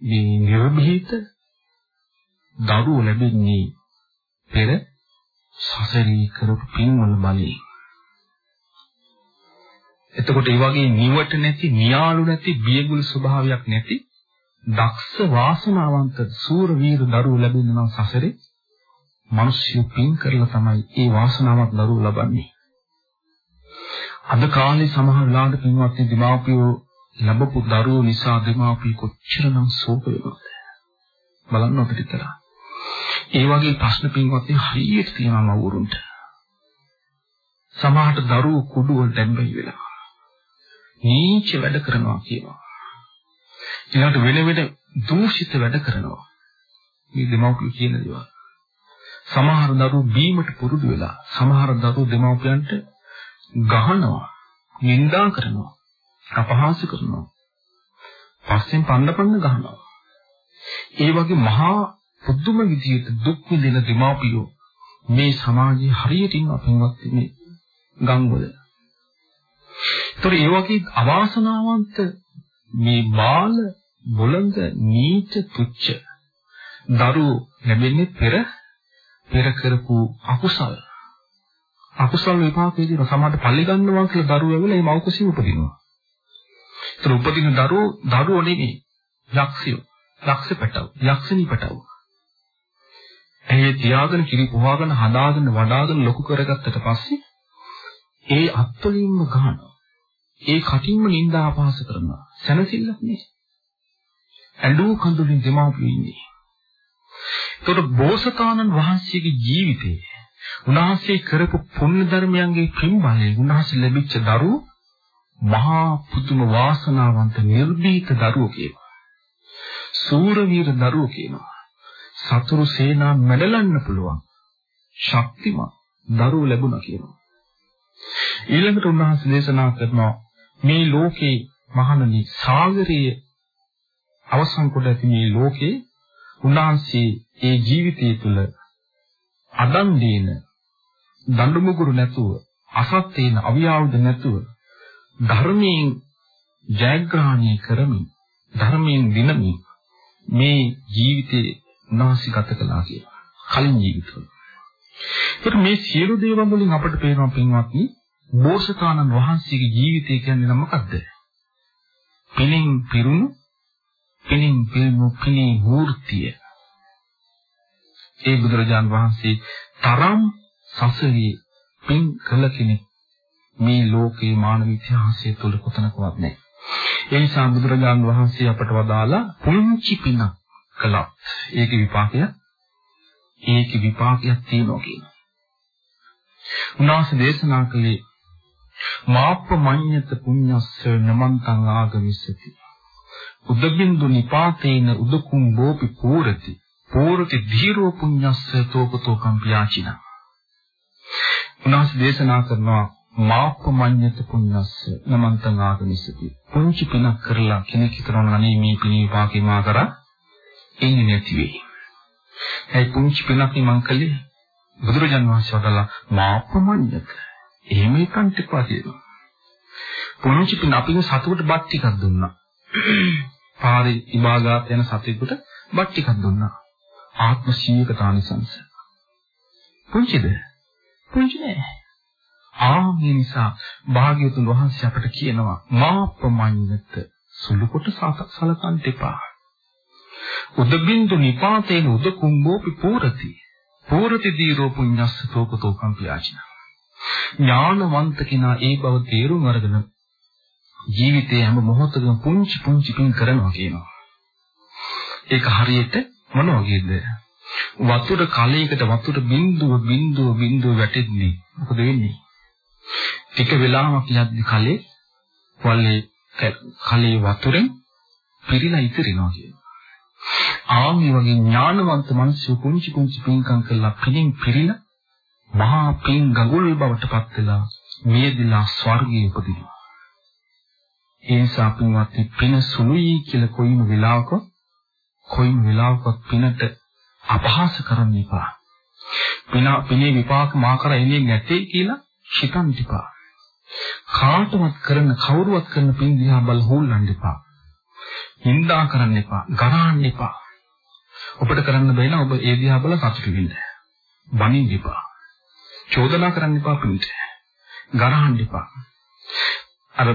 මේ නිර්භීත දරුවෝ ලැබෙන්නේ පෙර සසරී කරපු පින්වල බලයෙන්. එතකොට ඒ වගේ නිවට නැති, නියාලු නැති, බියගුල් ස්වභාවයක් නැති දක්ෂ වාසනාවන්ත සූර වීර දරුවෝ ලැබෙන්න නම් සසරේ මිනිස්සු පින් කරලා තමයි ඒ වාසනාවක් දරුවෝ ලබන්නේ. අද කාලේ සමහර ලාඩ පින්වත් දෙමාපියෝ ලැබපු දරුවෝ නිසා දෙමාපිය කොච්චරනම් ශෝක වෙනවද? බලන්න අපිට විතර. ඒ වගේ ප්‍රශ්න පින්වත් හරියට තියෙනවා නවුරුන්ට. සමහරට දරුවෝ කුඩුවල් දැම්බයි වෙලා. නීච වැඩ කරනවා කියනවා. ඊළඟට වෙන වෙන දූෂිත වැඩ කරනවා. මේ දෙමව්පියෝ කියන දේවල්. සමහර දරුවෝ බීමට පුරුදු වෙලා සමහර දරුවෝ දෙමව්පියන්ට ගහනවා, නිඳා කරනවා. අපහාස කරනවා. පස්සෙන් පන්න පන්න ගහනවා. ඒ වගේ මහා පුදුම විදියට දුක් විඳින දෙමාපියෝ මේ සමාජයේ හරියට ඉන්නවා පින්වත් මේ ගම්වල. ඒතර ඒ වගේ අවාසනාවන්ත මේ බාල බොළඳ නීච තුච්ච දරුවෝ ලැබෙන්නේ පෙර පෙර කරපු අකුසල අකුසල විපාකයේදී සමාජයට පල්ලි ගන්නවා කියලා දරුවෝ ඇවිල්ලා මේ මව්කුසිය උපදිනවා. ඒතර උපදින දරුවෝ දරුවෝ නෙමෙයි යක්ෂයෝ. යක්ෂ පැටව, යක්ෂණී පැටව. ඇයි තියාගෙන කිරි පුවාගෙන හදාගෙන වඩාගෙන ලොකු කරගත්තට පස්සේ ඒ අත්වලින්ම ගන්නවා. ඒ කටින්ම නිନ୍ଦා අපහාස කරනවා. සැනසෙල්ලක් නෑ. ඇඬු කඳුලින් දෙමාපියෝ ඉන්නේ. ඒතකොට බෝසතාණන් වහන්සේගේ ජීවිතේ උන්වහන්සේ කරපු පුණ්‍ය ධර්මයන්ගේ පින්බලයෙන් උන්වහන්සේ ලැබිච්ච දරුවෝ මහා පුදුම වාසනාවන්ත නිර්භීත දරුවෝ කියනවා. සූරවීර දරුවෝ කියනවා. සතුරු සේනා මැඩලන්න පුළුවන් ශක්තිමත් දරුවෝ ලැබුණා කියනවා. ඊළඟට උන්වහන්සේ දේශනා කරනවා මේ ලෝකේ මහණනි සාගරයේ අවසන් කොට ඇති මේ ලෝකේ උන්වහන්සේ ඒ ජීවිතය තුළ අදන් දීන දඬු මුගුරු නැතුව අසත් තේන අවියාවුද නැතුව ධර්මයෙන් ජයග්‍රහණය කරමින් ධර්මයෙන් දිනමින් මේ ජීවිතේ උන්වහන්සේ ගත කළා කියලා. කලින් ජීවිතවල. ඒත් මේ සියලු දේවල් වලින් අපට පේනවා පින්වත්නි බෝසතාණන් වහන්සේගේ ජීවිතය කියන්නේ මොකක්ද? පිනින් පිරුණු පිනින් පිරුණු පිනේ මූර්තිය. ඒ බුදුරජාන් වහන්සේ තරම් සසරේ පින් කළ කෙනෙක් මේ ලෝකේ මානව ඉතිහාසය තුළ කොතනකවත් නැහැ. ඒ නිසා බුදුරජාන් වහන්සේ අපට වදාලා පුංචි පිනක් කළා. ඒකේ විපාකය ඒකේ විපාකයක් තියෙනවා කියනවා. උන්වහන්සේ දේශනා කළේ මාප්ප මඤ්ඤත පුඤ්ඤස්ස නමන්තං ආගමිස්සති. උදබින්දු නිපාතේන උදකුම් බෝපි පූරති. පූරති ධීරෝ පුඤ්ඤස්ස තෝපතෝ කම්පියාචින. උන්වහන්සේ දේශනා කරනවා මාප්ප මඤ්ඤත පුඤ්ඤස්ස නමන්තං ආගමිස්සති. පුංචි පිනක් කරලා කෙනෙක් හිතනවා අනේ මේ පින විපාකේ මා කරා එන්නේ නැති වෙයි. ඒ පුංචි පිනක් මං කළේ බුදුරජාන් වහන්සේ වදාලා මාප්පමඤ්ඤක. එහෙම එකන්ට එපා කියනවා. පුංචි පින අපිට සතුට බත් ටිකක් දුන්නා. පාරේ ඉබාගාත යන සතෙකුට බත් ටිකක් දුන්නා. ආත්ම සීයකතානිසංස. පුංචිද? පුංචි නෑ. ආ මේ නිසා භාග්‍යතුන් වහන්සේ අපට කියනවා මාප්පමඤ්ඤත සුළු කොට සලකන්න එපා. උදබින්දු නිපාතේන උදකුම්බෝපි පූරති. පූරති දීරෝ පුඤ්ඤස්ස තෝකතෝ කම්පියාචින. ඥානවන්ත කෙනා ඒ බව තේරුම් අරගෙන ජීවිතයේ හැම මොහොතකම පුංචි පුංචි පින් කරනවා කියනවා. ඒක හරියට මොන වගේද? වතුර කලයකට වතුර බින්දුව බින්දුව බින්දුව වැටෙන්නේ. මොකද වෙන්නේ? ටික වෙලාවක් යද්දි කලේ වලේ කලේ වතුරෙන් පිරීලා ඉතිරිනවා කියනවා. ආන්ගේ වගේ ඥානවන්ත මිනිස්සු කුංචි කුංචි පින්කම් කළා පිළින් පිරිලා මහා පින් ගඟුල් බවට පත් වෙලා මියදිලා ස්වර්ගයේ උපදිනවා. ඒ නිසා පින්වත්නි පින සුළුයි කියලා කොයිම වෙලාවක කොයිම වෙලාවක පිනට අපහාස කරන්න එපා. පින පිනේ විපාක මා කර එන්නේ නැtei කියලා හිතන්න එපා. කාටවත් කරන කවුරුවත් කරන පින් දිහා බල හොල්ලන්න එපා. හින්දා කරන්න එපා, ගරහන්න එපා. ඔබට කරන්න බැහැ නම් ඔබ ඒ දිහා බලලා සතුටු වෙන්න. බනින්න එපා. චෝදනා කරන්න එපා පිට. ගරහන්න එපා. අර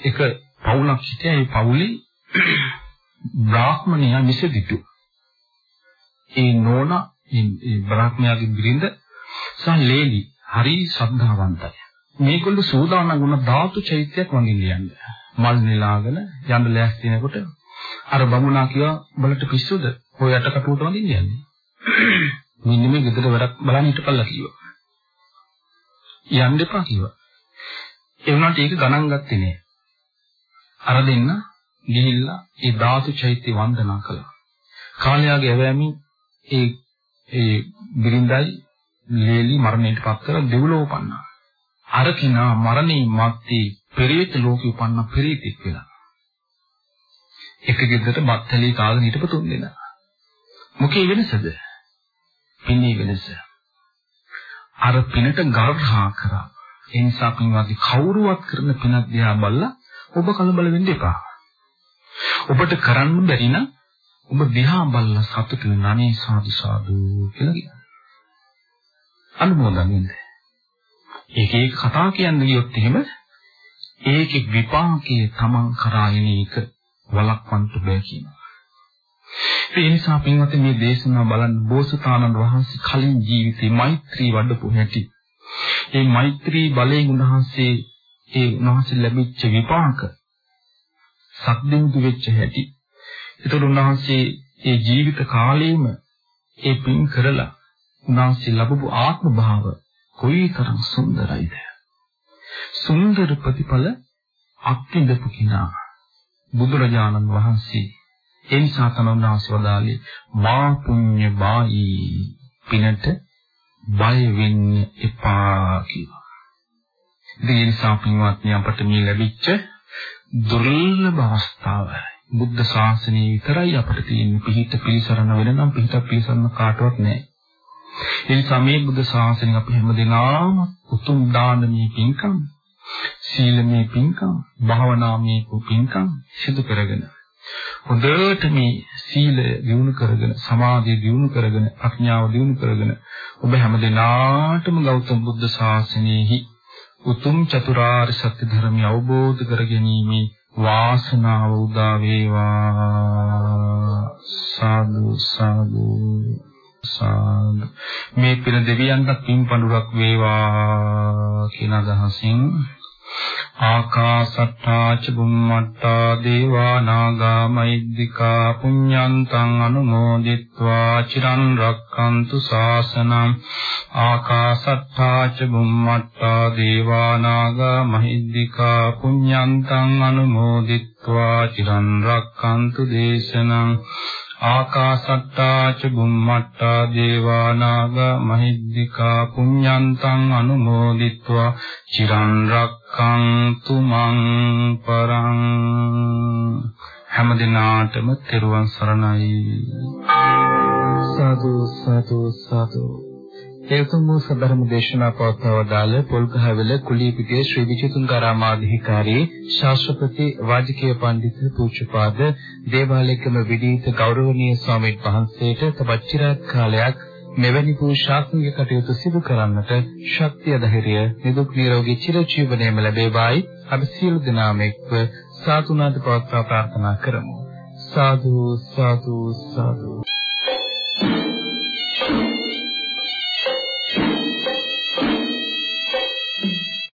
එක පවුලක් හිටියා ඒ පවුලේ බ්‍රාහ්මණයා මිසදිටු. ඒ නෝනා ඒ බ්‍රාහ්මණයාගේ බිරිඳ සහ ලේලි හරි ශ්‍රද්ධාවන්තයි. මේගොල්ලෝ සූදානම් වුණ ධාතු චෛත්‍යයක් වඳින්න යන්නේ. මල් නෙලාගෙන යන්න ලෑස්ති වෙනකොට අර බමුණා කිව්වා බලට පිස්සුද? ඔය යට කටුවට වඳින්න යන්නේ. මෙන්න මේ ගෙදර වැඩක් බලන්න හිටපල්ලා කිව්වා. යන්න එපා කිව්වා. ඒ වුණාට ඒක ගණන් ගත්තේ නෑ. අර දෙන්න ගිහිල්ලා ඒ ධාතු චෛත්‍ය වන්දනා කළා. කාලයාගේ ඇවෑමෙන් ඒ ඒ බිරින්දයි ලේලි මරණයට පත් කරලා දෙව්ලොව උපන්නා. අර කෙනා මරණින් මත්තේ පෙරේත ලෝකෙ උපන්න පෙරේතෙක් වෙලා. එක ගෙදරට බත්තලී කාගෙන හිටපු තුන් දෙනා. මොකේ වෙනසද? පින්නේ වෙනස. අර පිනට ගර්හා කරා. ඒ නිසා පින්වත්නි කවුරුවත් කරන පිනක් දිහා බලලා ඔබ කලබල වෙන්න එපා. ඔබට කරන්න බැරි නම් ඔබ දිහා බලලා සතුට වෙන අනේ සාදු සාදු කියලා කියන්න. අනුමෝදන් වෙන්න. ඒක ඒක කතා කියන්න ගියොත් එහෙම ඒකේ විපාකයේ Taman කරා එන එක වළක්වන්න බෑ කියනවා. ඒ නිසා පින්වත්නි මේ දේශනාව බලන්න බෝසතාණන් වහන්සේ කලින් ජීවිතේ මෛත්‍රී වඩපු හැටි. ඒ මෛත්‍රී බලයෙන් උන්වහන්සේ ඒ උන්වහන්සේ ලැබිච්ච විපාක සක්දිමුතු වෙච්ච හැටි. ඒතර උන්වහන්සේ ඒ ජීවිත කාලයේම ඒ පින් කරලා උන්වහන්සේ ලැබපු ආත්ම භාව කොයිතරම් සුන්දරයිද? සුන්දර ප්‍රතිඵල අත්විඳපු කිනා බුදුරජාණන් වහන්සේ ඒ නිසා තමයි උන්වහන්සේ වදාළේ මා පුඤ්ඤ බායි පිනට බය වෙන්න එපා කියලා. ඒ නිසා පින්වත්නි අපට මේ ලැබිච්ච දුර්ලභ අවස්ථාව බුද්ධ ශාසනය විතරයි අපට තියෙන පිහිට පිළිසරණ වෙන නම් පිහිට පිළිසරණ කාටවත් නැහැ. ඒ නිසා මේ බුද්ධ ශාසනය අපි හැමදෙනාම උතුම් දානමේ පින්කම් සීලමේ පින්කම් භාවනාමේ පින්කම් සිදු කරගෙන හොඳට මේ සීලය දියුණු කරගෙන සමාධිය දියුණු කරගෙන ප්‍රඥාව දියුණු කරගෙන ඔබ හැමදෙනාටම ගෞතම බුද්ධ ශාසනයෙහි උතුම් චතුරාර්ය සත්‍ය ධර්මය අවබෝධ කර ගැනීම වාසනාව උදා වේවා. සාදු සාදු. සාදු. මේ පින දෙවියන්ට පින් පඳුරක් වේවා කියන අදහසින් ආකාසට්ටා ච බුම්මට්ටා දේවා නාග මෛද්దికා පුඤ්ඤන්තං අනුමෝදිත්වා චිරන් රක්칸තු ශාසනං ආකාසට්ටා ච බුම්මට්ටා දේවා නාග මහිද්దికා පුඤ්ඤන්තං අනුමෝදිත්වා චිරන් රක්칸තු දේශනං ආකාසට්ටා ච බුම්මට්ටා දේවා නාග මහිද්దికා පුඤ්ඤන්තං අනුමෝදිත්වා චිරන් රක්ඛන්තු මං පරං හැම දිනාටම තෙරුවන් සරණයි.
සාදු සාදු. සාදු ඒතුම් වූ සදරම දේශනා පවත්වවදාළ පොල්ගහවෙල කුලීපිටිය ශ්‍රී විජිතුන්ගාරාමාධිකාරී ශාස්ත්‍රපති වාජිකේ පඬිතු පූජ්‍යපාද දේවාලයකම විදීත ගෞරවනීය ස්වාමීන් වහන්සේට තවත් চিරාත් කාලයක් මෙවැනි වූ ශාස්ත්‍රීය කටයුතු සිදු කරන්නට ශක්තිය ධෛර්යය නිදුක් නිරෝගී චිරජීවනයේම ලැබේවායි. අපි සියලු දෙනාම එක්ව සාතුනාද පවත්වා ප්‍රාර්ථනා කරමු. සාදු සාදු සාදු.